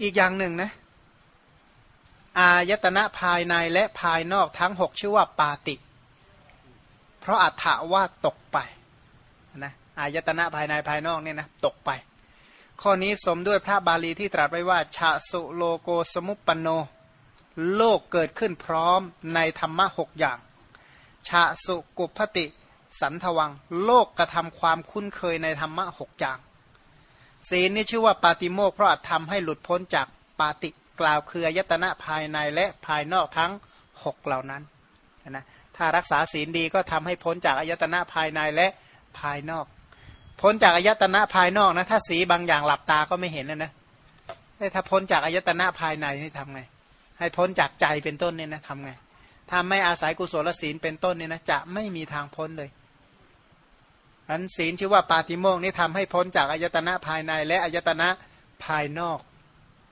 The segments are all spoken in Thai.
อีกอย่างหนึ่งนะอายตนะภายในและภายนอกทั้งหกชื่อว่าปาติ เพราะอัฏฐว่าตกไปนะอายตนะภายในภายนอกเนี่ยนะตกไป ข้อนี้สมด้วยพระบาลีที่ตรัสไว้ว่าชาสุโลโกสมุปปโน โลกเกิดขึ้นพร้อมในธรรมะหกอย่างชาสุกุพติ สันทวัง โลกกระทำความคุ้นเคยในธรรมะหกอย่าง ศีลนี่ชื่อว่าปาติโมกเพราะอาจทำให้หลุดพ้นจากปาติกล่าวคืออายตนะภายในและภายนอกทั้งหกเหล่านั้นนะถ้ารักษาศีลดีก็ทำให้พ้นจากอายตนะภายในและภายนอก พ้นจากอายตนะภายนอกนะถ้าสีบางอย่างหลับตาก็ไม่เห็นนะนะถ้าพ้นจากอายตนะภายในนี่ทำไง ให้พ้นจากใจเป็นต้นเนี่ยนะทำไงถ้าไม่อาศัยกุศลศีลเป็นต้นเนี่ยนะจะไม่มีทางพ้นเลย อันศีลชื่อว่าปาติโมกนี่ทำให้พ้นจากอายตนะภายในและอายตนะภายนอก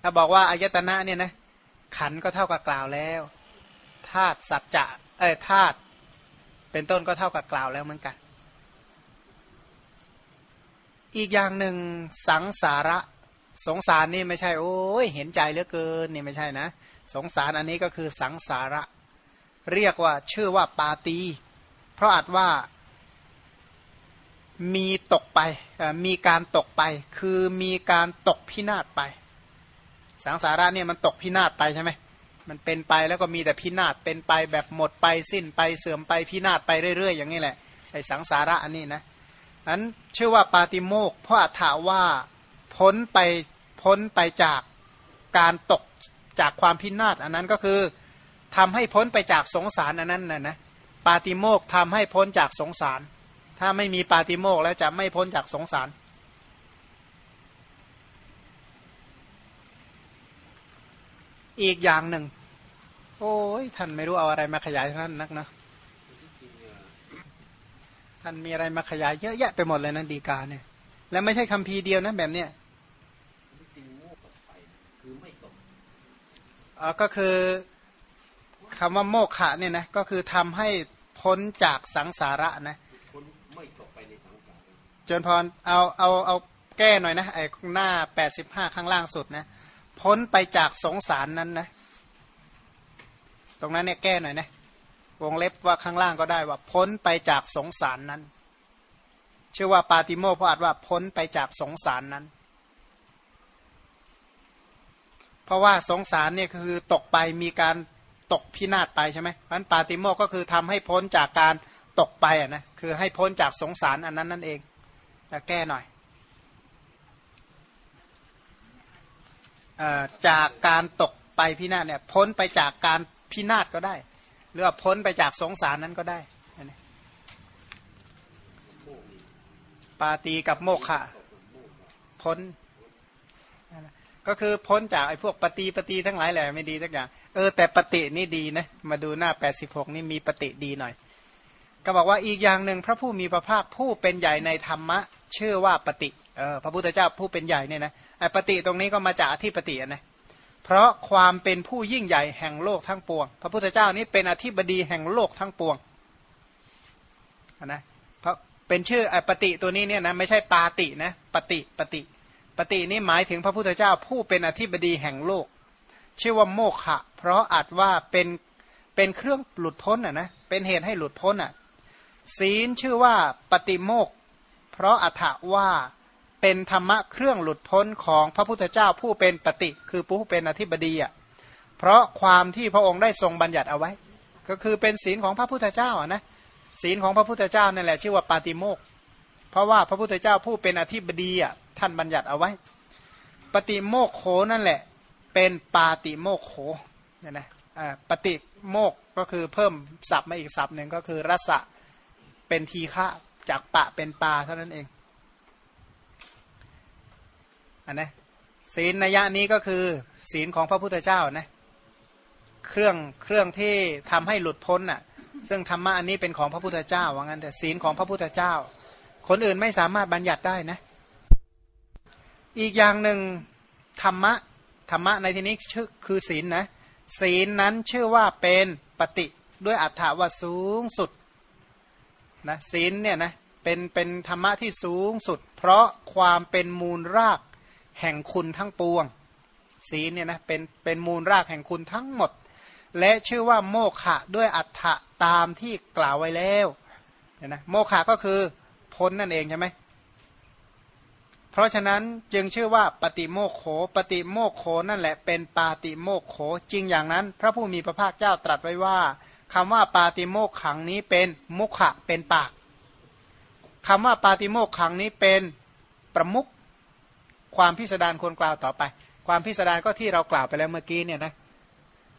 ถ้าบอกว่าอายตนะเนี่ยนะขันก็เท่ากับกล่าวแล้วธาตุสัจจะเออธาตุเป็นต้นก็เท่ากับกล่าวแล้วเหมือนกัน อีกอย่างหนึ่งสังสาระสงสารนี่ไม่ใช่โอ้ยเห็นใจเหลือเกินนี่ไม่ใช่นะ สงสารอันนี้ก็คือสังสาระ เรียกว่าชื่อว่าปาตี เพราะอาจว่า มีตกไปมีการตกไป คือมีการตกพินาศไป สังสาระเนี่ยมันตกพินาศไปใช่ไหมมันเป็นไปแล้วก็มีแต่พินาศเป็นไปแบบหมดไปสิ้นไปเสื่อมไปพินาศไปเรื่อย ๆ อย่างนี้แหละไอ้สังสาระอันนี้นะนั้นชื่อว่าปาติโมกเพราะอัถาว่าพ้นไปพ้นไปจากการตกจากความพินาศอันนั้นก็คือทำให้พ้นไปจากสงสารอันนั้นนะนะปาติโมกทำให้พ้นจากสงสาร ถ้าไม่มีปาติโมกแล้วจะไม่พ้นจากสงสาร อีกอย่างหนึ่ง โอ้ยท่านไม่รู้เอาอะไรมาขยายท่านนักนะท่านมีอะไรมาขยายเยอะแยะไปหมดเลยนะดีกาเนี่ย แล้วไม่ใช่คำพีเดียวนะแบบเนี้ยอ๋อก็คือคำว่าโมฆะเนี่ยนะก็คือทำให้พ้นจากสังสาระนะ จนพรเอาเอาเอาแก้หน่อยนะไอ้หน้าแปดสิบห้าข้างล่างสุดนะ พ้นไปจากสงสารนั้นนะ ตรงนั้นเนี่ยแก้หน่อยนะวงเล็บว่าข้างล่างก็ได้ว่า พ้นไปจากสงสารนั้น ชื่อว่าปาติโมพอาจว่าพ้นไปจากสงสารนั้น เพราะว่าสงสารเนี่ยคือตกไปมีการตกพินาศไปใช่ไหมเพราะนั้นปาติโมก็คือทำให้พ้นจากการตกไปอะนะคือให้พ้นจากสงสารอันนั้นนั่นเอง จะแก้หน่อยจากการตกไปพินาศเนี่ยพ้นไปจากการพินาศก็ได้ หรือว่าพ้นไปจากสงสารนั้นก็ได้ปาตีกับโมฆะพ้นก็คือพ้นจากไอ้พวกปฏิปฏิทั้งหลายแหละไม่ดีสักอย่างเออแต่ปฏินี่ดีนะมาดูหน้า 86 นี่มีปฏิดีหน่อย ก็บอกว่าอีกอย่างหนึ่งพระผู้มีพระภาคผู้เป็นใหญ่ในธรรมะ ชื่อว่าปฏิเออพระพุทธเจ้าผู้เป็นใหญ่เนี่ยนะไอ้ปฏิตรงนี้ก็มาจากอธิปตินะเพราะความเป็นผู้ยิ่งใหญ่แห่งโลกทั้งปวง พระพุทธเจ้านี้เป็นอธิบดีแห่งโลกทั้งปวงนะเพราะเป็นชื่อไอ้ปฏิตัวนี้เนี่ยนะไม่ใช่ปาตินะปฏิปฏิปฏินี้หมายถึงพระพุทธเจ้าผู้เป็นอธิบดีแห่งโลก ชื่อว่าโมฆะเพราะอาจว่าเป็นเป็นเครื่องหลุดพ้นอะนะเป็นเหตุให้หลุดพ้นอะศีลชื่อว่าปฏิโมก เพราะอัฏฐว่าเป็นธรรมะเครื่องหลุดพ้นของพระพุทธเจ้าผู้เป็นปฏิ คือผู้เป็นอธิบดีอะเพราะความที่พระองค์ได้ทรงบัญญัติเอาไว้ ก็คือเป็นศีลของพระพุทธเจ้าอะนะศีลของพระพุทธเจ้านั่นแหละชื่อว่าปาติโมกเพราะว่าพระพุทธเจ้าผู้เป็นอธิบดีอะท่านบัญญัติเอาไว้ ปฏิโมกโขนั่นแหละ เป็นปาติโมกโขเนี่ยนะปฏิโมกก็คือเพิ่มศัพท์มาอีกศัพท์หนึ่งก็คือรสะเป็นทีฆะ จากปะเป็นปลาเท่านั้นเองอันนะศีลนัยะนี้ก็คือ ศีลของพระพุทธเจ้านะเครื่องเครื่องที่ทำให้หลุดพ้นอะ ซึ่งธรรมะอันนี้เป็นของพระพุทธเจ้าว่างั้นแต่ศีลของพระพุทธเจ้า คนอื่นไม่สามารถบัญญัติได้นะ อีกอย่างหนึ่งธรรมะธรรมะในที่นี้ชื่อคือศีลนะศีลนั้นชื่อว่าเป็นปฏิด้วยอัฏฐาว่าสูงสุด นะศีลเนี่ยนะเป็นเป็นธรรมะที่สูงสุด เพราะความเป็นมูลรากแห่งคุณทั้งปวง ศีลเนี่ยนะเป็นเป็นมูลรากแห่งคุณทั้งหมด และชื่อว่าโมฆะด้วยอัฏฐะตามที่กล่าวไว้แล้วเนี่ยนะโมฆะก็คือพ้นนั่นเองใช่ไหมเพราะฉะนั้นจึงชื่อว่าปฏิโมโขปฏิโมโขนั่นแหละเป็นปาติโมโขจริงอย่างนั้น พระผู้มีพระภาคเจ้าตรัสไว้ว่า คำว่าปาติโมกขังนี้เป็นมุขะเป็นปากคำว่าปาติโมกขังนี้เป็นประมุขความพิสดารควรกล่าวต่อไป ความพิสดารก็ที่เรากล่าวไปแล้วเมื่อกี้เนี่ยนะ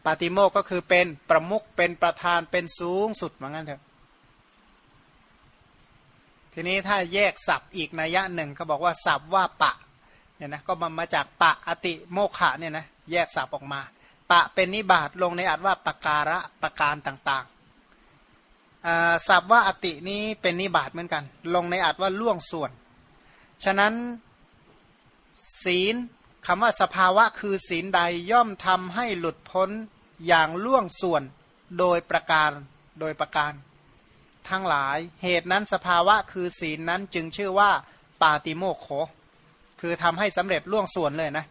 ปาติโมกก็คือเป็นประมุขเป็นประธานเป็นสูงสุดเหมือนกันเถอะทีนี้ถ้าแยกศัพท์อีกนัยยะหนึ่งก็บอกว่าศัพท์ว่าปะเนี่ยนะก็มามาจากปะอติโมขะเนี่ยนะแยกศัพท์ออกมา ปะเป็นนิบาตลงในอัดว่าปการะประการต่างๆศัพท์ว่าอตินี้เป็นนิบาตเหมือนกัน ลงในอัดว่าล่วงส่วน ฉะนั้นศีลคำว่าสภาวะคือศีลใดย่อมทำให้หลุดพ้นอย่างล่วงส่วนโดยประการโดยประการ ทั้งหลายเหตุนั้นสภาวะคือศีลนั้นจึงชื่อว่าปาติโมโขคือทำให้สำเร็จล่วงส่วนเลยนะ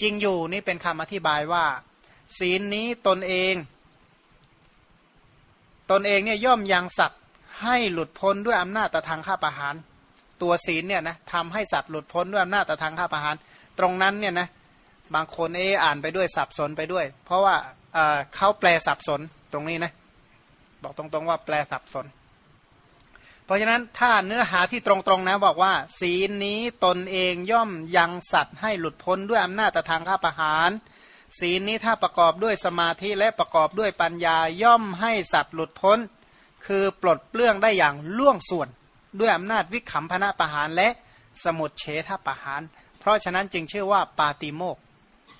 จริงอยู่นี่เป็นคำอธิบายว่า ศีลนี้ตนเอง ตนเองเนี่ยย่อมยังสัตว์ให้หลุดพ้นด้วยอำนาจตะทางข้าประหาร ตัวศีลเนี่ยนะทำให้สัตว์หลุดพ้นด้วยอำนาจตะทางข้าประหาร ตรงนั้นเนี่ยนะบางคนเอออ่านไปด้วยสับสนไปด้วย เพราะว่าเขาแปลสับสนตรงนี้นะบอกตรงๆว่าแปลสับสน เพราะฉะนั้นถ้าเนื้อหาที่ตรงๆนะบอกว่า ศีลนี้ตนเองย่อมยังสัตว์ให้หลุดพ้นด้วยอำนาจตทางข้าประหาร ศีลนี้ถ้าประกอบด้วยสมาธิและประกอบด้วยปัญญาย่อมให้สัตว์หลุดพ้น คือปลดเปลื้องได้อย่างล่วงส่วน ด้วยอำนาจวิขำพนะประหารและสมุดเฉทประหาร เพราะฉะนั้นจึงชื่อว่าปาติโมก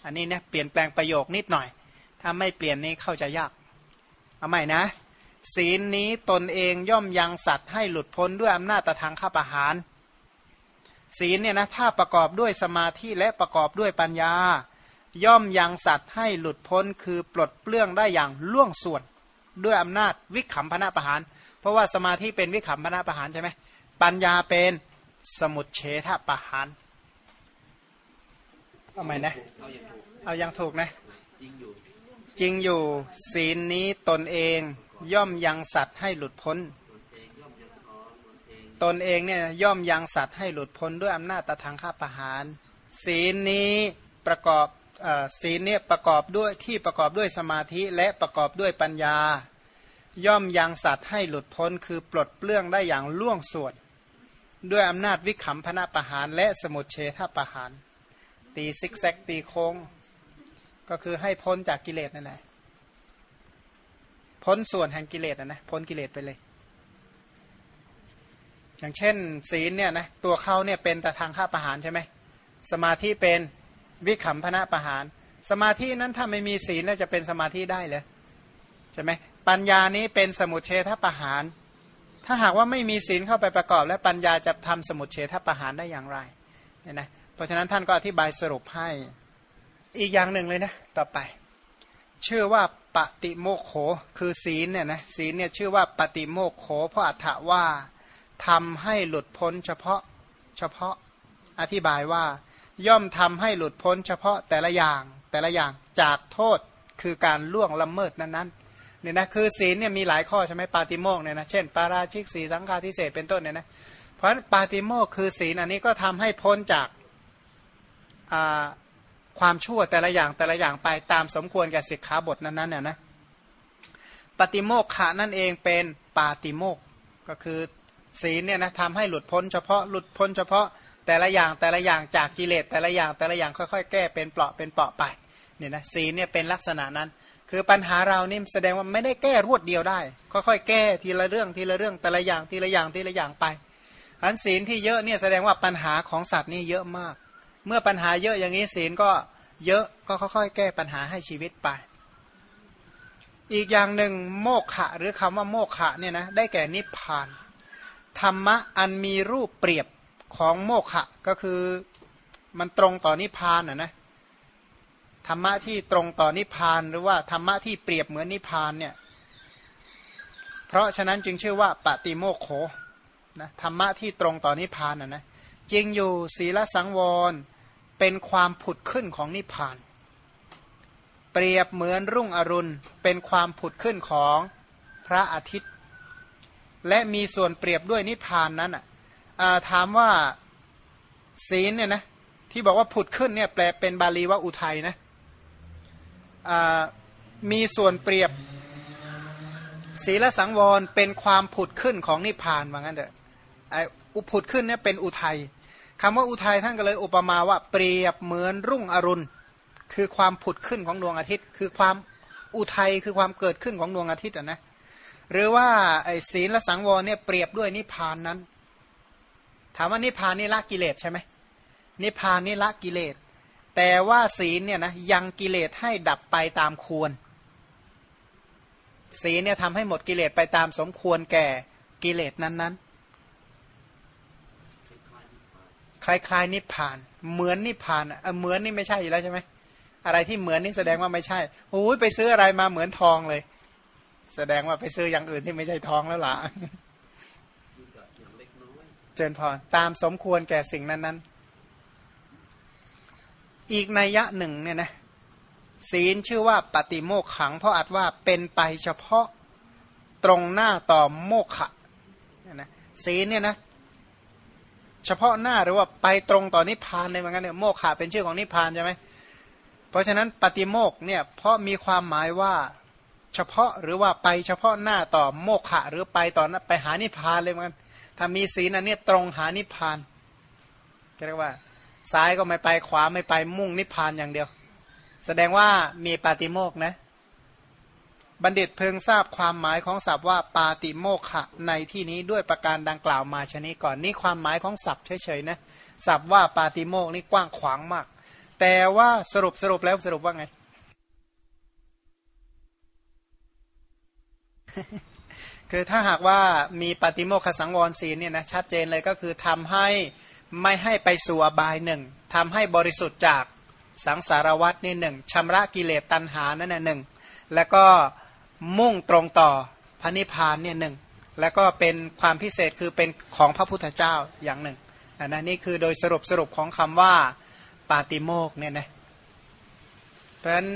อันนี้เนี่ยเปลี่ยนแปลงประโยคนิดหน่อย ถ้าไม่เปลี่ยนนี้เข้าใจยากเอาใหม่นะ ศีลนี้ตนเองย่อมยังสัตว์ให้หลุดพ้นด้วยอำนาจตะทางข้าประหาร ศีลเนี่ยนะถ้าประกอบด้วยสมาธิและประกอบด้วยปัญญา ย่อมยังสัตว์ให้หลุดพ้นคือปลดเปลื้องได้อย่างล่วงส่วน ด้วยอำนาจวิขำพนะประหาร เพราะว่าสมาธิเป็นวิขำพนะประหารใช่ไหมปัญญาเป็นสมุดเฉทประหารเอาไหมนะเอายังถูกนะ จริงอยู่จริงอยู่ศีลนี้ตนเองย่อมยังสัตว์ให้หลุดพ้น ตนเองเนี่ยย่อมยังสัตว์ให้หลุดพ้นด้วยอำนาจตะทางข้าประหาร ศีลนี้ประกอบ ศีลเนี่ยประกอบด้วยที่ประกอบด้วยสมาธิและประกอบด้วยปัญญา ย่อมยังสัตว์ให้หลุดพ้นคือปลดเปลื้องได้อย่างล่วงส่วน ด้วยอำนาจวิขำพนะประหารและสมุทเฉทประหาร ตีซิกแซกตีโค้ง ก็คือให้พ้นจากกิเลสนั่นแหละพ้นส่วนแห่งกิเลสนะนะพ้นกิเลสไปเลย อย่างเช่น ศีลเนี่ยนะตัวเขาเนี่ยเป็นแต่ทางข้าประหารใช่ไหมสมาธิเป็น วิขำพนะประหาร สมาธินั้นถ้าไม่มีศีลแล้วจะเป็นสมาธิได้เลยใช่ไหมปัญญานี้เป็นสมุทเฉทประหาร ถ้าหากว่าไม่มีศีลเข้าไปประกอบ แล้วปัญญาจะทำสมุทเฉทประหารได้อย่างไรเนี่ยนะเพราะฉะนั้นท่านก็อธิบายสรุปให้อีกอย่างหนึ่งเลยนะต่อไป ชื่อว่าปฏิโมกโขคือศีลเนี่ยนะศีลเนี่ยชื่อว่าปฏิโมกโขเพราะอัฏฐว่าทำให้หลุดพ้นเฉพาะเฉพาะอธิบายว่า ย่อมทำให้หลุดพ้นเฉพาะแต่ละอย่างแต่ละอย่างจากโทษคือการล่วงละเมิดนั้นๆเนี่ยนะคือศีลเนี่ยมีหลายข้อใช่ไหมปาติโมกเนี่ยนะเช่น ปาราชิกสีสังฆาทิเศษเป็นต้นเนี่ยนะเพราะฉะนั้นปาติโมกคือศีลอันนี้ก็ทำให้พ้นจากาความชั่วแต่ละอย่างแต่ละอย่างไปตามสมควรแก่สิกขาบทนั้นๆน่ยนะปฏิโมกขานั่นเองเป็นปาติโมกก็คือศีลเนี่ยนะทำให้หลุดพ้นเฉพาะหลุดพ้นเฉพาะ แต่ละอย่างแต่ละอย่างจากกิเลสแต่ละอย่างแต่ละอย่างค่อยๆ แก้เป็นเปราะเป็นเปราะไปเนี่ยนะศีลเนี่ยเป็นลักษณะนั้น คือปัญหาเรานี่แสดงว่าไม่ได้แก้รวดเดียวได้ ค่อยๆ แก้ทีละเรื่องทีละเรื่องแต่ละอย่างทีละอย่างทีละอย่างไปอันศีลที่เยอะเนี่ยแสดงว่าปัญหาของสัตว์นี่เยอะมาก เมื่อปัญหาเยอะอย่างนี้ศีลก็เยอะก็ค่อยๆ แก้ปัญหาให้ชีวิตไป อีกอย่างหนึ่งโมกขะหรือคำว่าโมกขะเนี่ยนะได้แก่นิพพาน ธรรมะอันมีรูปเปรียบ ของโมกขะก็คือมันตรงต่อนิพพานนะนะธรรมะที่ตรงต่อนิพพานหรือว่าธรรมะที่เปรียบเหมือนนิพพานเนี่ยเพราะฉะนั้นจึงชื่อว่าปฏิโมกโขนะธรรมะที่ตรงต่อนิพพานนะนะจริงอยู่ศีลสังวรเป็นความผุดขึ้นของนิพพาน เปรียบเหมือนรุ่งอรุณเป็นความผุดขึ้นของพระอาทิตย์ และมีส่วนเปรียบด้วยนิพพานนั้นอะ ถามว่าศีลเนี่ยนะที่บอกว่าผุดขึ้นเนี่ยแปลเป็นบาลีว่าอุทัยนะมีส่วนเปรียบศีลสังวรเป็นความผุดขึ้นของนิพพานว่างั้นเถอะอุผุดขึ้นเนี่ยเป็นอุทัยคำว่าอุทัยท่านก็เลยอุปมาว่าเปรียบเหมือนรุ่งอรุณ คือความผุดขึ้นของดวงอาทิตย์ คือความอุทัยคือความเกิดขึ้นของดวงอาทิตย์นะหรือว่าไอ้ศีลและสังวรเนี่ยเปรียบด้วยนิพพานนั้นามว่านิพพานนี่ละกิเลสใช่ไหมนิพพานนี่ละกิเลส แต่ว่าศีลเนี่ยนะยังกิเลสให้ดับไปตามควร ศีลเนี่ยทำให้หมดกิเลสไปตามสมควรแก่กิเลสนั้นๆ คล้ายๆ นิพพาน เหมือนนิพพานอะเหมือนนี่ไม่ใช่อยู่แล้วใช่ไหมอะไรที่เหมือนนี่แสดงว่าไม่ใช่โอ้ยไปซื้ออะไรมาเหมือนทองเลย แสดงว่าไปซื้ออย่างอื่นที่ไม่ใช่ทองแล้วล่ะ เจนพอตามสมควรแก่สิ่งนั้นๆ อีกนัยยะหนึ่งเนี่ยนะศีลชื่อว่าปฏิโมกขัง เพราะอาจว่าเป็นไปเฉพาะตรงหน้าต่อโมกขะนะนะศีลเนี่ยนะเฉพาะหน้าหรือว่าไปตรงต่อนิพพานเลยเหมือนกันเนี่ยโมกขะเป็นชื่อของนิพพานใช่ไหมเพราะฉะนั้นปฏิโมกเนี่ยเพราะมีความหมายว่าเฉพาะหรือว่าไปเฉพาะหน้าต่อโมกขะ หรือไปต่อไปหานิพพานเลยเหมือนกัน ถ้ามีศีลอันนี้ตรงหานิพพานเรียกว่าซ้ายก็ไม่ไปขวาไม่ไปมุ่งนิพพานอย่างเดียว แสดงว่ามีปาติโมกนะ บัณฑิตเพิ่งทราบความหมายของศัพท์ว่าปาติโมกขะในที่นี้ด้วยประการดังกล่าวมาชนี้ก่อนนี่ความหมายของศัพท์เฉยๆนะศัพท์ว่าปาติโมกนี่กว้างขวางมาก แต่ว่าสรุปสรุปแล้วสรุปว่าไง คือถ้าหากว่ามีปฏิโมกขสังวรศีลเนี่ยนะชัดเจนเลยก็คือทำให้ไม่ให้ไปสู่อบายหนึ่งทำให้บริสุทธิ์จากสังสารวัตนี่หนึ่งชำระกิเลสตัณหานั่นหนึ่งแล้วก็มุ่งตรงต่อพระนิพพานเนี่ยหนึ่งแล้วก็เป็นความพิเศษคือเป็นของพระพุทธเจ้าอย่างหนึ่งอันนั้นนี่คือโดยสรุปสรุปของคำว่าปาติโมกเนี่ยนะเพราะฉะนั้น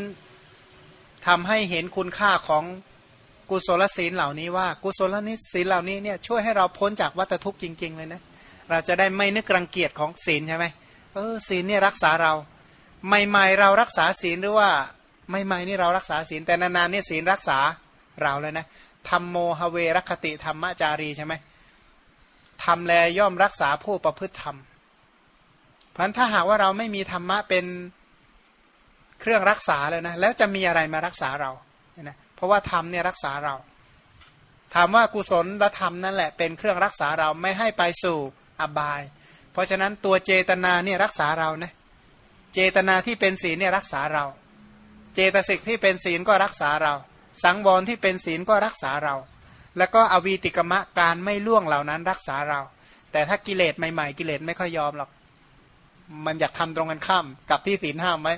ทำให้เห็นคุณค่าของ กุศลศีลเหล่านี้ว่ากุศลนิศีลเหล่านี้เนี่ยช่วยให้เราพ้นจากวัฏทุกข์จริง ๆ เลยนะเราจะได้ไม่นึกรังเกียจของศีลใช่ไหมเออศีลเนี่ยรักษาเรา ใหม่ๆเรารักษาศีลหรือว่าไม่ใหม่นี่เรารักษาศีลแต่นานๆนี่ศีลรักษาเราเลยนะธรรมโมหเวรคติธรรมจารีใช่ไหมทำแลย่อมรักษาผู้ประพฤติธรรมเพราะถ้าหากว่าเราไม่มีธรรมะเป็นเครื่องรักษาเลยนะแล้วจะมีอะไรมารักษาเรา เพราะว่าธรรมเนี่ยรักษาเรา ถามว่ากุศลละธรรมนั่นแหละเป็นเครื่องรักษาเราไม่ให้ไปสู่อบาย เพราะฉะนั้นตัวเจตนาเนี่ยรักษาเรานะเจตนาที่เป็นศีลเนี่ยรักษาเรา เจตสิกที่เป็นศีลก็รักษาเรา สังวรที่เป็นศีลก็รักษาเรา แล้วก็อวีติกมะการไม่ล่วงเหล่านั้นรักษาเรา แต่ถ้ากิเลสใหม่ๆ กิเลสไม่ค่อยยอมหรอก มันอยากทำตรงกันข้าม กับที่ศีลห้ามไหม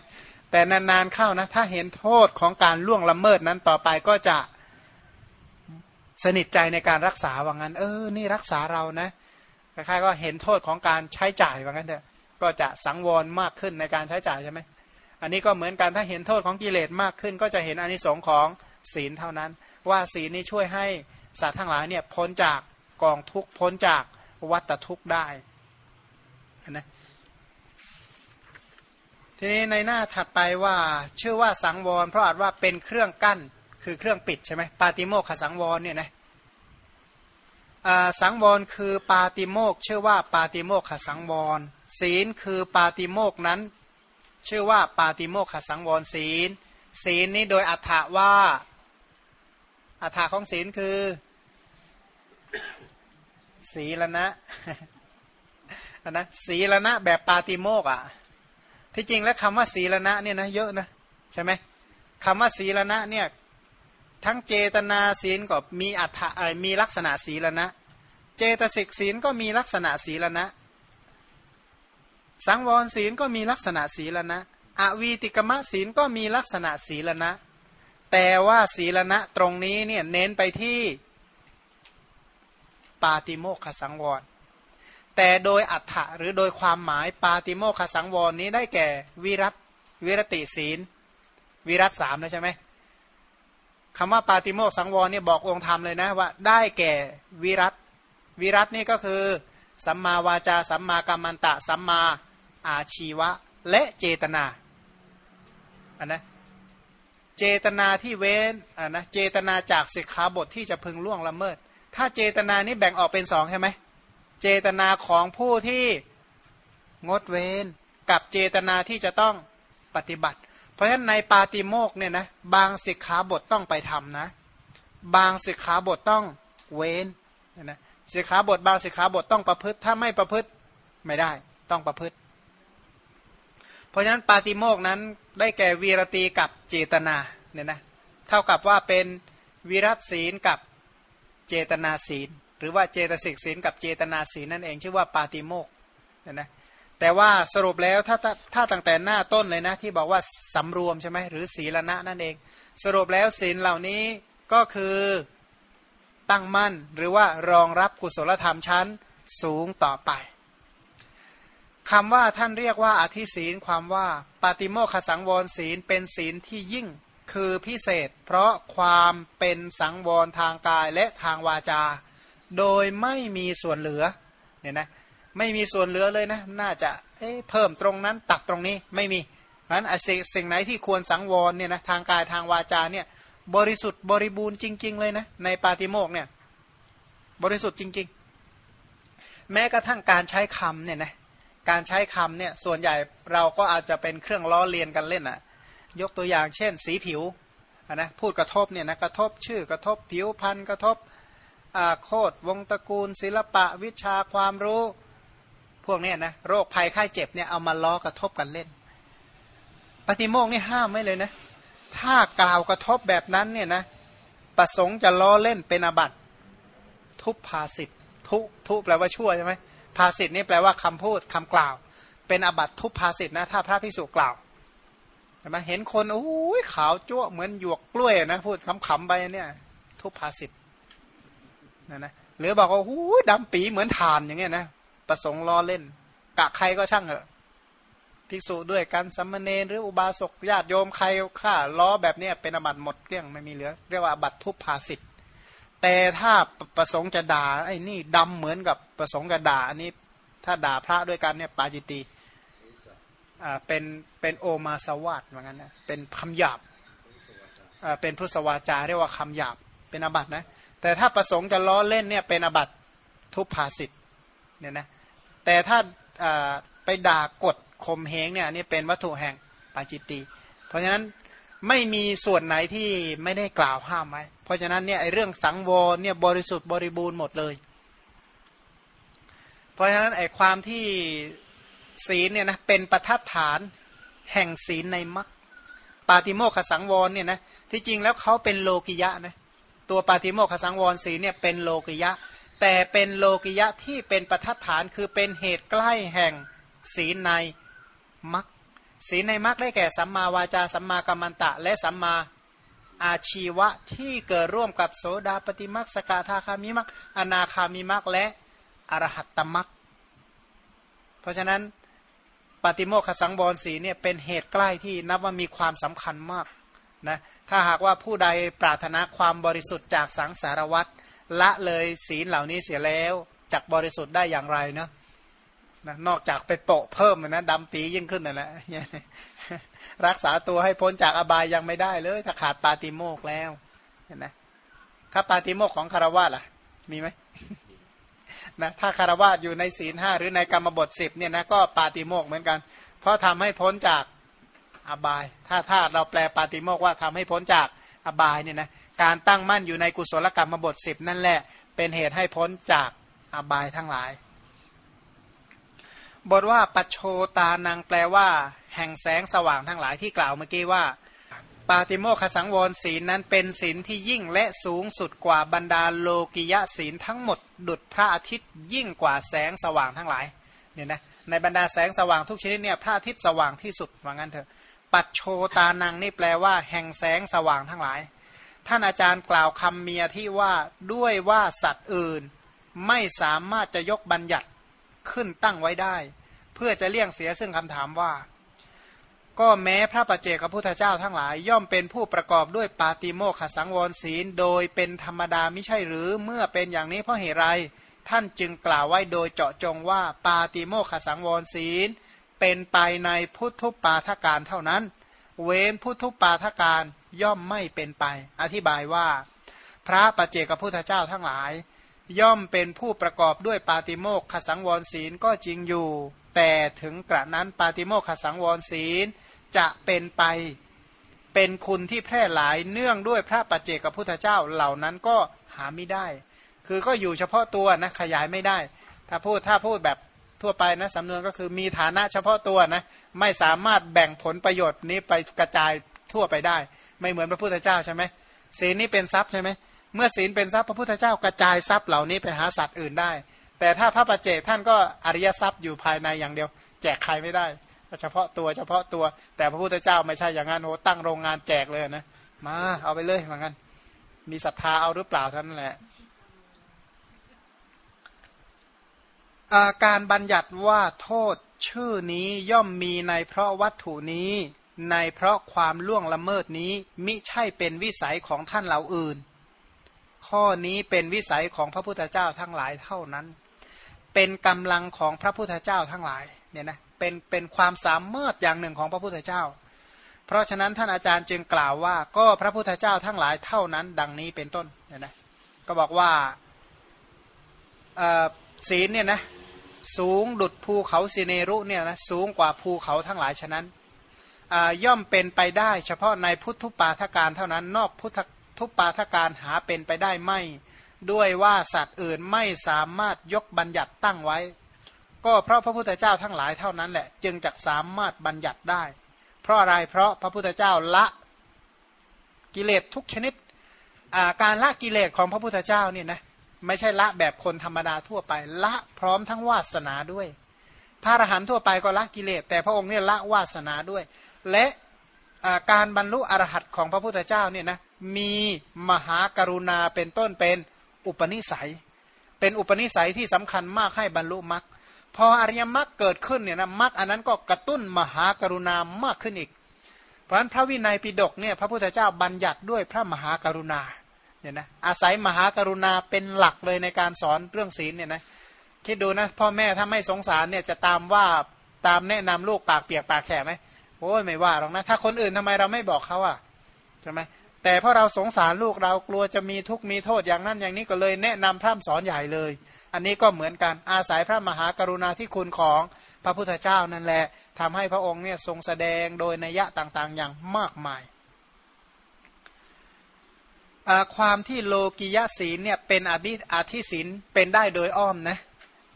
แต่นานๆเข้านะ ถ้าเห็นโทษของการล่วงละเมิดนั้นต่อไปก็จะสนิทใจในการรักษาว่างั้น เออ นี่รักษาเรานะคล้ายๆก็เห็นโทษของการใช้จ่ายว่างั้นเถอะก็จะสังวรมากขึ้นในการใช้จ่ายใช่ไหมอันนี้ก็เหมือนกันถ้าเห็นโทษของกิเลสมากขึ้น ก็จะเห็นอานิสงส์ของศีลเท่านั้น ว่าศีลนี้ช่วยให้สัตว์ทั้งหลายเนี่ยพ้นจากกองทุกพ้นจากวัฏทุกข์ได้นะ ทีนี้ในหน้าถัดไปว่าชื่อว่าสังวร เพราะอาจว่าเป็นเครื่องกั้นคือเครื่องปิดใช่ไหมปาติโมกขสังวรเนี่ยนะสังวรคือปาติโมกชื่อว่าปาติโมกขสังวร ศีลคือปาติโมกนั้น ชื่อว่าปาติโมกขสังวรศีล ศีลนี้โดยอัฏฐว่าอัฏฐของศีลคือ ศีลนะนะศีลนะแบบปาติโมกอะ ที่จริงแล้วคำว่าศีลนะเนี่ยนะเยอะนะใช่ไหมคำว่าศีลนะเนี่ยทั้งเจตนาศีลก็มีอัตมีลักษณะศีลนะเจตสิกศีลก็มีลักษณะศีลนะสังวรศีลก็มีลักษณะศีลนะอวีติกมะศีลก็มีลักษณะศีลนะแต่ว่าศีลนะตรงนี้เนี่ยเน้นไปที่ปาติโมกขสังวร แต่โดยอัฏฐะหรือโดยความหมายปาติโมกขสังวรนี้ได้แก่วิรัตวิรติศีล วิรัตสามแล้วใช่ไหมคำว่าปาติโมกสังวรเนี่ยบอกองค์ธรรมเลยนะว่าได้แก่วิรัตวิรัตนี่ก็คือสัมมาวาจาสัมมากัมมันตะ สัมมาอาชีวะ และเจตนาอันนะเจตนาที่เว้นอ่านะเจตนาจากสิกขาบทที่จะพึงล่วงละเมิด ถ้าเจตนานี้แบ่งออกเป็นสองใช่ไหม เจตนาของผู้ที่งดเว้น กับเจตนาที่จะต้องปฏิบัติ เพราะฉะนั้นในปาติโมกเนี่ยนะบางสิกขาบทต้องไปทำนะ บางสิกขาบทต้องเว้นนะสิกขาบทบางสิกขาบทต้องประพฤติถ้าไม่ประพฤติไม่ได้ต้องประพฤติ เพราะฉะนั้นปาติโมกนั้นได้แก่วีรตีกับเจตนาเนี่ยนะเท่ากับว่าเป็นวิรัตศีลกับเจตนาศีล หรือว่าเจตสิกศีลกับเจตนาศีลนั่นเองชื่อว่าปาติโมกนี่ยนะแต่ว่าสรุปแล้วถ้าถ้าถ้าตั้งแต่หน้าต้นเลยนะ ที่บอกว่าสำรวมใช่ไหมหรือศีลณะนั่นเอง สรุปแล้วศีลเหล่านี้ก็คือตั้งมั่นหรือว่ารองรับกุศลธรรมชั้นสูงต่อไปคำว่าท่านเรียกว่าอธิศีลความว่าปาติโมคสังวรศีลเป็นศีลที่ยิ่งคือพิเศษ เพราะความเป็นสังวรทางกายและทางวาจา โดยไม่มีส่วนเหลือเนี่ยนะไม่มีส่วนเหลือเลยนะ น่าจะเเพิ่มตรงนั้นตัดตรงนี้ไม่มีเพราะฉะนั้นสิ่งไหนที่ควรสังวรเนี่ยนะทางกายทางวาจาเนี่ยบริสุทธิ์บริบูรณ์จริง ๆ เลยนะในปาติโมกเนี่ยบริสุทธิ์จริง ๆ แม้กระทั่งการใช้คำเนี่ยนะการใช้คำเนี่ยส่วนใหญ่เราก็อาจจะเป็นเครื่องล้อเลียนกันเล่นอะ่ะยกตัวอย่างเช่น สีผิวนะพูดกระทบเนี่ยนะกระทบชื่อกระทบผิวพันธุ์กระทบ โคดวงตระกูล ศิลปะวิชาความรู้ พวกนี้นะโรคภัยไข้เจ็บเนี่ยเอามาล้อกระทบกันเล่น ปฏิโมกนี่ห้ามไม่เลยนะ ถ้ากล่าวกระทบแบบนั้นเนี่ยนะประสงค์จะล้อเล่นเป็นอบัตทุพภาสิทธทุทุแปลว่าชั่วใช่ไหมภาสิทธนี่แปลว่าคำพูดคำกล่าว เป็นอบัตทุพภาสิทธนะถ้าพระพิสุกล่าวใช่ไหมเห็นคนโอ้ยขาวจ้วเหมือนหยวกกล้วยนะพูดคำๆไปเนี่ย ทุพภาสิทธ นะนะหรือบอกว่าโอ้ยดำปีเหมือนฐานอย่างเงี้ยนะประสงค์ล้อเล่น กะใครก็ช่างเถอะภิกษุด้วยกันสัมมเนหรืออุบาสกญาติโยมใครฆ่าล้อแบบนี้เป็นอบัตหมดเกลี้ยงไม่มีเหลือ เรียกว่าอบัตทุพภาสิทธ์แต่ถ้าประสงค์จะด่าไอ้นี่ดำเหมือนกับประสงค์จะด่าอันนี้ ถ้าด่าพระด้วยกันเนี่ยปาจิตีอ่าเป็นเป็นโอมาสวัสด์เหมือนกันนะเป็นคำหยาบอ่าเป็นพุทธวาจาเรียกว่าคำหยาบเป็นอบัตนะ แต่ถ้าประสงค์จะล้อเล่นเนี่ยเป็นอบัตทุพภาสิทธ์เนี่ยนะแต่ถ้าไปด่ากดข่มเหงเนี่ยนี่เป็นวัตถุแห่งปาจิตตีเพราะฉะนั้นไม่มีส่วนไหนที่ไม่ได้กล่าวห้ามไว้ เพราะฉะนั้นเนี่ยไอเรื่องสังวรเนี่ยบริสุทธิ์บริบูรณ์หมดเลย เพราะฉะนั้นไอความที่ศีลเนี่ยนะเป็นประทัดฐานแห่งศีลในมรรคปาติโมขสังวรเนี่ยนะที่จริงแล้วเขาเป็นโลกิยะนะ ตัวปาติโมขสังวรศีเนี่ยเป็นโลกิยะ แต่เป็นโลกิยะที่เป็นประทัดฐานคือเป็นเหตุใกล้แห่งศีในมักศีในมักได้แก่สัมมาวาจาสัมมากัมมันตะ และสัมมาอาชีวะที่เกิดร่วมกับโสดาปฏิมักสกาธาคามิมักอนาคามิมักและอรหัตตมักเพราะฉะนั้นปฏิโมขสังบอลสีเนี่ยเป็นเหตุใกล้ที่นับว่ามีความสำคัญมาก นะถ้าหากว่าผู้ใดปรารถนาความบริสุทธิ์จากสังสารวัตรละเลยศีลเหล่านี้เสียแล้วจักบริสุทธิ์ได้อย่างไรเนาะนะนอกจากไปโปะเพิ่มนะดำปียิ่งขึ้นนะนแหละรักษาตัวให้พ้นจากอบายยังไม่ได้เลย ถ้าขาดปาติโมกแล้วเห็นไหมถ้าปาติโมกของคารวะล่ะ มีไหมนะถ้าคารวะอยู่ในศีลห้าหรือในกรรมบทสิบเนี่ยนะก็ปาติโมกเหมือนกัน เพราะทำให้พ้นจาก อบาย ถ้าถ้าเราแปลปาติโมกว่าทำให้พ้นจากอบายเนี่ยนะการตั้งมั่นอยู่ในกุศลกรรมบทสิบนั่นแหละ เป็นเหตุให้พ้นจากอบายทั้งหลาย บทว่าปัจโชตานังแปลว่า แห่งแสงสว่างทั้งหลายที่กล่าวเมื่อกี้ว่า ปาติโมคสังวรศีลนั้นเป็นศีลที่ยิ่งและสูงสุดกว่าบรรดาโลกิยะศีลทั้งหมด ดุดพระอาทิตย์ยิ่งกว่าแสงสว่างทั้งหลายเนี่ยนะในบรรดาแสงสว่างทุกชนิดเนี่ยพระอาทิตย์สว่างที่สุดว่างั้นเถอะ ปัจโชตานังนี่แปลว่า แห่งแสงสว่างทั้งหลาย ท่านอาจารย์กล่าวคำเมียที่ว่าด้วยว่าสัตว์อื่น ไม่สามารถจะยกบัญญัติขึ้นตั้งไว้ได้ เพื่อจะเลี่ยงเสียซึ่งคำถามว่า ก็แม้พระปัจเจกพุทธเจ้าทั้งหลาย ย่อมเป็นผู้ประกอบด้วยปาติโมขสังวรศีล โดยเป็นธรรมดาไม่ใช่หรือเมื่อเป็นอย่างนี้เพราะเหตุไรท่านจึงกล่าวไว้โดยเจาะจงว่า ปาติโมขสังวรศีล เป็นไปในพุทธุปาทการเท่านั้น เว้นพุทธุปาทการย่อมไม่เป็นไป อธิบายว่า พระปัจเจกพุทธเจ้าทั้งหลาย ย่อมเป็นผู้ประกอบด้วยปาติโมกขสังวรศีลก็จริงอยู่ แต่ถึงกระนั้นปาติโมกขสังวรศีลจะเป็นไปเป็นคุณที่แพร่หลายเนื่องด้วยพระปัจเจกพุทธเจ้าเหล่านั้นก็หาไม่ได้ คือก็อยู่เฉพาะตัวนะขยายไม่ได้ ถ้าพูดถ้าพูดแบบ ทั่วไปนะสำนวนก็คือมีฐานะเฉพาะตัวนะไม่สามารถแบ่งผลประโยชน์นี้ไปกระจายทั่วไปได้ ไม่เหมือนพระพุทธเจ้าใช่ไหมศีลนี้เป็นทรัพย์ใช่ไหมเมื่อศีลเป็นทรัพย์พระพุทธเจ้ากระจายทรัพย์เหล่านี้ไปหาสัตว์อื่นได้ แต่ถ้าพระปัจเจกท่านก็อริยทรัพย์อยู่ภายในอย่างเดียว แจกใครไม่ได้เฉพาะตัวเฉพาะตัว แต่พระพุทธเจ้าไม่ใช่อย่างนั้นโอ้ตั้งโรงงานแจกเลยนะมาเอาไปเลยเหมือนกันมีศรัทธาเอาหรือเปล่าท่านแหละ การบัญญัติว่าโทษชื่อนี้ย่อมมีในเพราะวัตถุนี้ ในเพราะความล่วงละเมิดนี้มิใช่เป็นวิสัยของท่านเหล่าอื่น ข้อนี้เป็นวิสัยของพระพุทธเจ้าทั้งหลายเท่านั้น เป็นกำลังของพระพุทธเจ้าทั้งหลายเนี่ยนะเป็นเป็นความสามารถอย่างหนึ่งของพระพุทธเจ้า เพราะฉะนั้นท่านอาจารย์จึงกล่าวว่าก็พระพุทธเจ้าทั้งหลายเท่านั้น ดังนี้เป็นต้นเนี่ยนะก็บอกว่าศีลเนี่ยนะ สูงดุดภูเขาสิเนรุเนี่ยนะสูงกว่าภูเขาทั้งหลายฉะนั้นย่อมเป็นไปได้ เฉพาะในพุทธุปาทการเท่านั้น นอกพุทธทุปาทการหาเป็นไปได้ไม่ ด้วยว่าสัตว์อื่นไม่สามารถยกบัญญัติตั้งไว้ ก็เพราะพระพุทธเจ้าทั้งหลายเท่านั้นแหละ จึงจะสามารถบัญญัติได้ เพราะอะไรเพราะพระพุทธเจ้าละกิเลสทุกชนิดการละกิเลสของพระพุทธเจ้าเนี่ยนะ ไม่ใช่ละแบบคนธรรมดาทั่วไป ละพร้อมทั้งวาสนาด้วย พระอรหันต์ทั่วไปก็ละกิเลส แต่พระองค์เนี่ยละวาสนาด้วย และการบรรลุอรหัตของพระพุทธเจ้าเนี่ยนะมีมหากรุณาเป็นต้นเป็นอุปนิสัย เป็นอุปนิสัยที่สำคัญมากให้บรรลุมรรคพออริยมรรคเกิดขึ้นเนี่ยนะมรรคอันนั้นก็กระตุ้นมหากรุณามากขึ้นอีก เพราะฉะนั้นพระวินัยปิฎกเนี่ยพระพุทธเจ้าบัญญัติด้วยพระมหากรุณา เนี่ยนะอาศัยมหากรุณาเป็นหลักเลยในการสอนเรื่องศีลเนี่ยนะคิดดูนะพ่อแม่ถ้าไม่สงสารเนี่ยจะตามว่าตามแนะนำลูกปากเปียกปากแฉะไหมโอ้ยไม่ว่าหรอกนะ ถ้าคนอื่นทำไมเราไม่บอกเขาอะใช่ไหมแต่เพราะเราสงสารลูกเรากลัวจะมีทุกข์มีโทษอย่างนั้นอย่างนี้ก็เลยแนะนำพร่ำสอนใหญ่เลย อันนี้ก็เหมือนกันอาศัยพระมหากรุณาธิคุณของพระพุทธเจ้านั่นแหละทำให้พระองค์เนี่ยทรงแสดงโดยนัยยะต่างๆ อย่างมากมาย ความที่โลกิยะศีลเนี่ยเป็นอธิอธิศีลเป็นได้โดยอ้อมนะ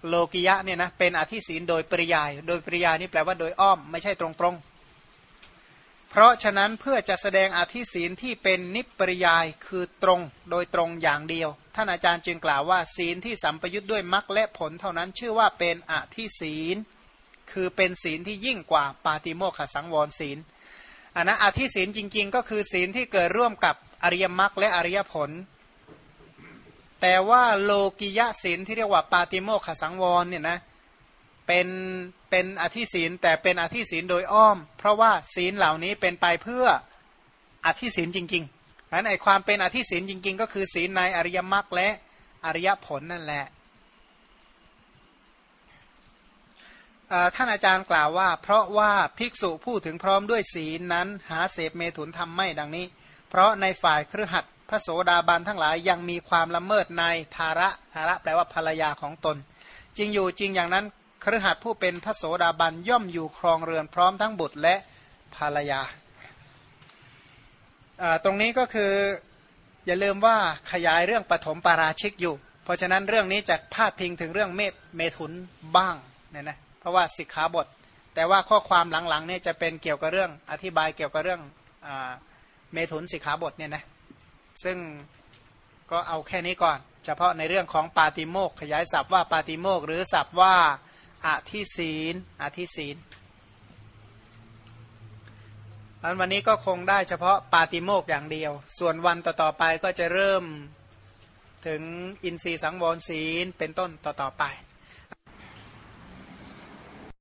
โลกิยะเนี่ยนะเป็นอธิศีลโดยปริยาย โดยปริยายนี่แปลว่าโดยอ้อมไม่ใช่ตรงๆ เพราะฉะนั้นเพื่อจะแสดงอธิศีลที่เป็นนิปริยายคือตรงโดยตรงอย่างเดียว ท่านอาจารย์จึงกล่าวว่า ศีลที่สัมปยุทธ์ด้วยมรรคและผลเท่านั้นชื่อว่าเป็นอธิศีล คือเป็นศีลที่ยิ่งกว่าปาติโมขสังวรศีลอันนะอธิศีลจริง ๆ ก็คือศีลที่เกิดร่วมกับ อริยมรรคและอริยผล แต่ว่าโลกิยะศีลที่เรียกว่าปาติโมขสังวรเนี่ยนะเป็นเป็นอธิศีลแต่เป็นอธิศีลโดยอ้อม เพราะว่าศีลเหล่านี้เป็นไปเพื่ออธิศีลจริงๆนั้นไอความเป็นอธิศีลจริง ๆ ก็คือศีลในอริยมรรคและอริยผลนั่นแหละท่านอาจารย์กล่าวว่า เพราะว่าภิกษุพูดถึงพร้อมด้วยศีลนั้น หาเสพเมถุนทำไม่ดังนี้ เพราะในฝ่ายครือขัดพระโสดาบันทั้งหลายยังมีความละเมิดในทาระทาระแปลว่าภรรยาของตน จริงอยู่จริงอย่างนั้นครือขัดผู้เป็นพระโสดาบันย่อมอยู่ครองเรือนพร้อมทั้งบุตรและภรรยา ตรงนี้ก็คืออย่าลืมว่าขยายเรื่องปฐมปาราชิกอยู่ เพราะฉะนั้นเรื่องนี้จะพาดพิงถึงเรื่องเมตเมถุนบ้างเนี่ยนะเพราะว่าสิกขาบท แต่ว่าข้อความหลังๆนี่จะเป็นเกี่ยวกับเรื่องอธิบายเกี่ยวกับเรื่องอ เมถุนสิกขาบทเนี่ยนะซึ่งก็เอาแค่นี้ก่อน เฉพาะในเรื่องของปาติโมกขยายศัพท์ว่าปาติโมกหรือศัพท์ว่าอธิศีลอธิศีลอันวันนี้ก็คงได้เฉพาะปาติโมกอย่างเดียว ส่วนวันต่อๆไปก็จะเริ่มถึงอินทรีย์สังวรศีลเป็นต้นต่อๆไป